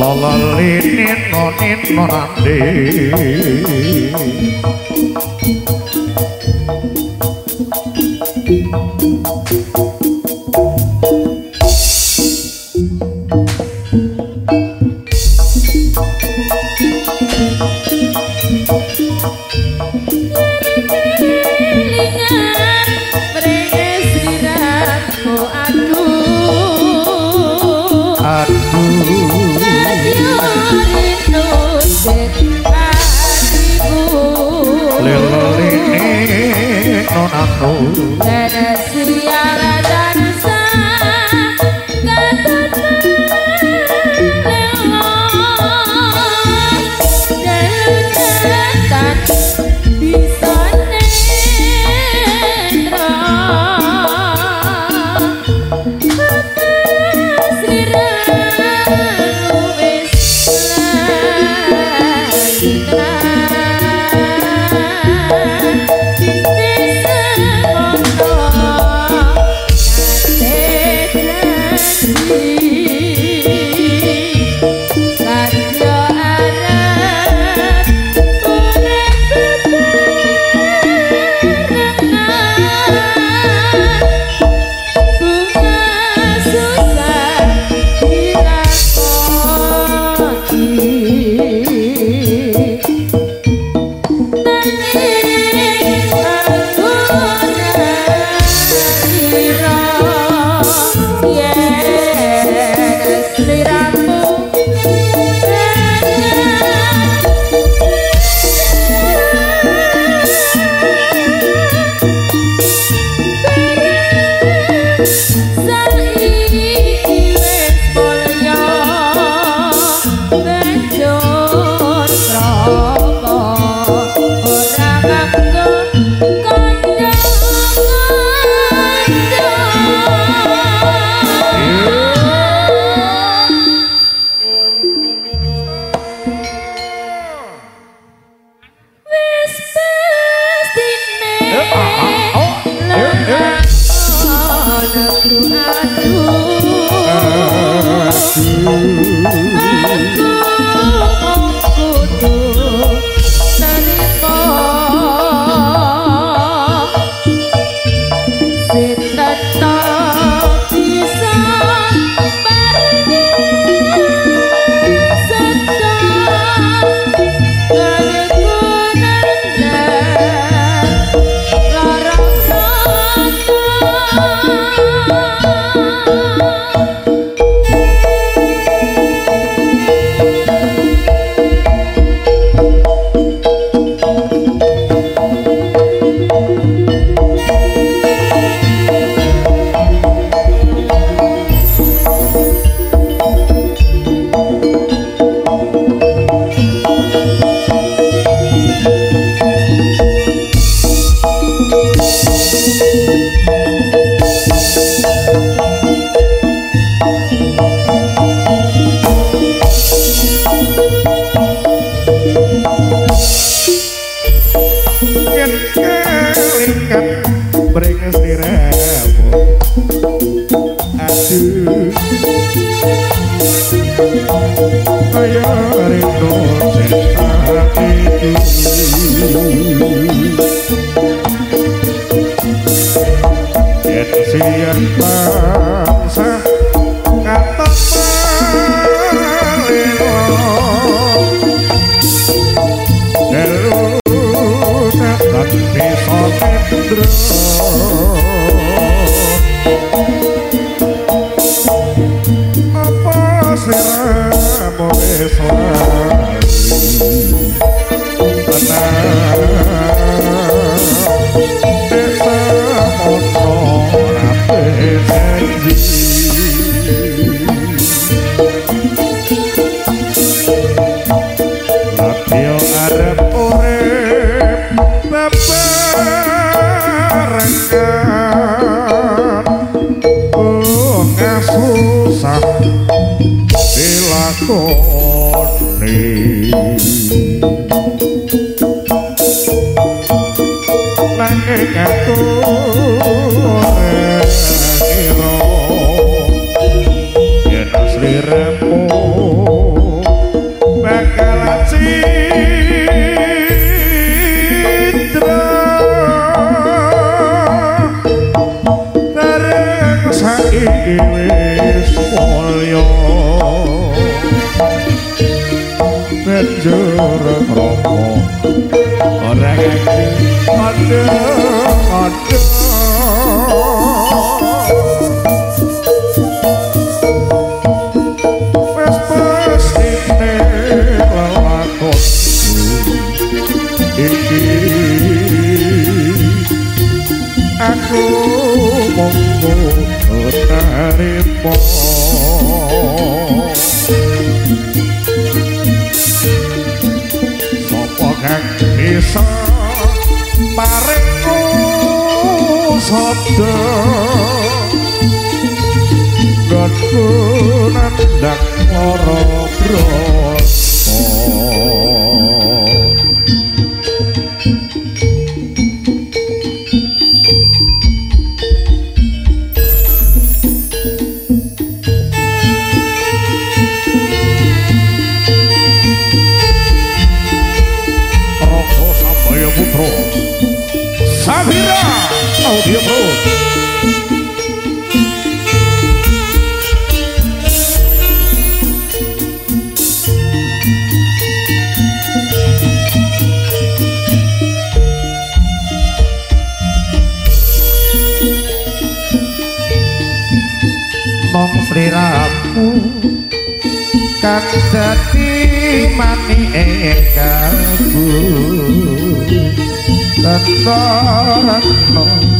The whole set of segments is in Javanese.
lalali nino nino nandi no no no. mm bareng romo ora lelakon. Iki aku monggo tarimo bisa paringku sabda Gatku nandang para brata Sliramu kang dadi mani Tentara kang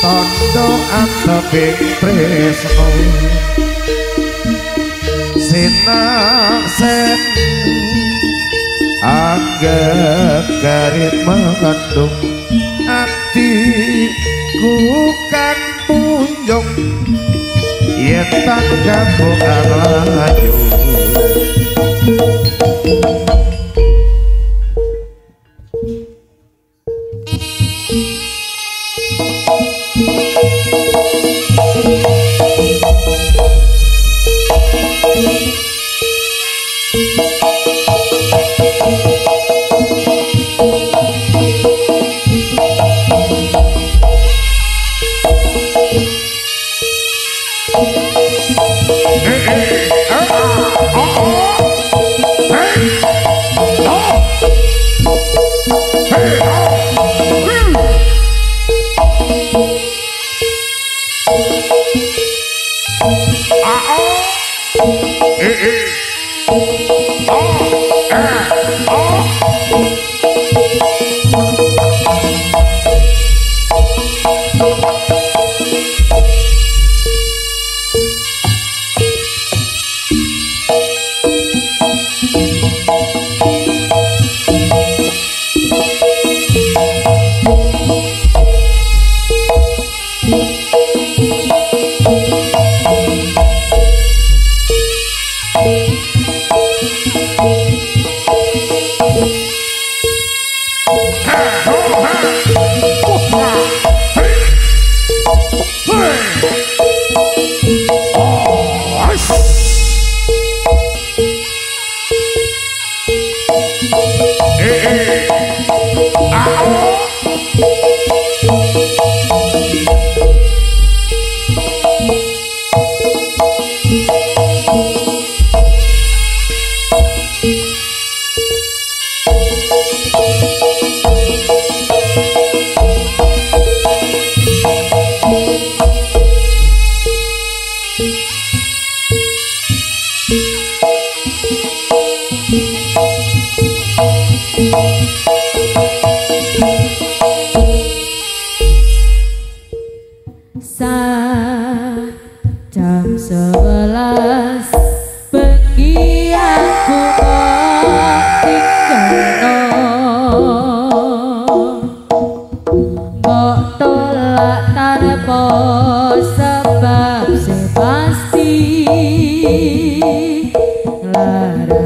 Tondo anteping tresno. Sinak sen Anggap garit mengandung Atiku kan punjung Yen tak gabung alayu para.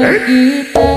kita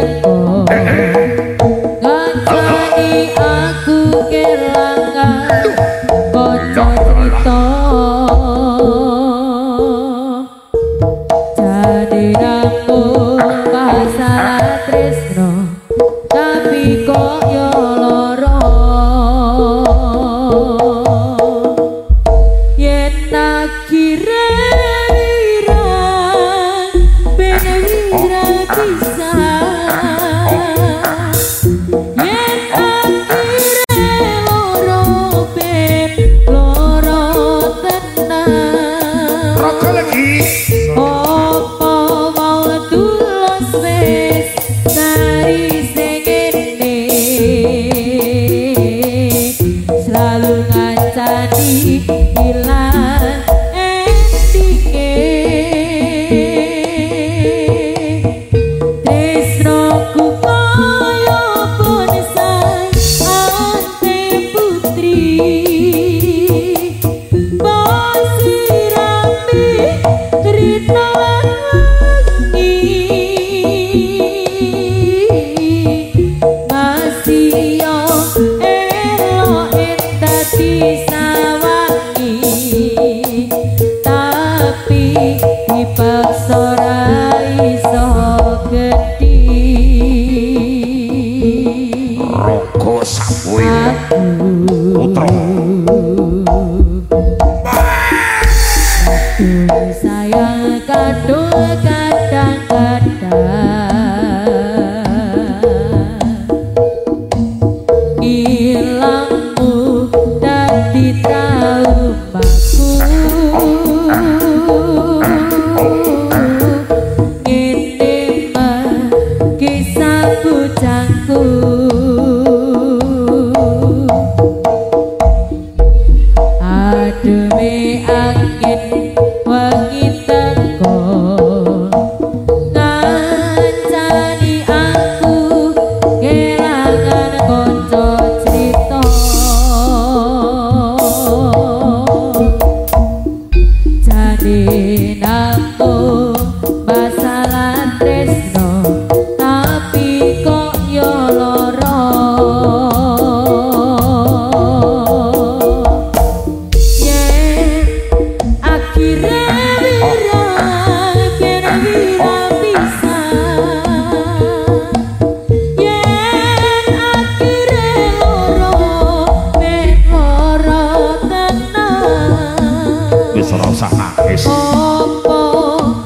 nangis opo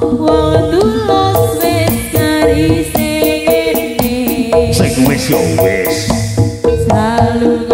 wong tulus wis nari sing ngene? Sing wis yo wis. Salut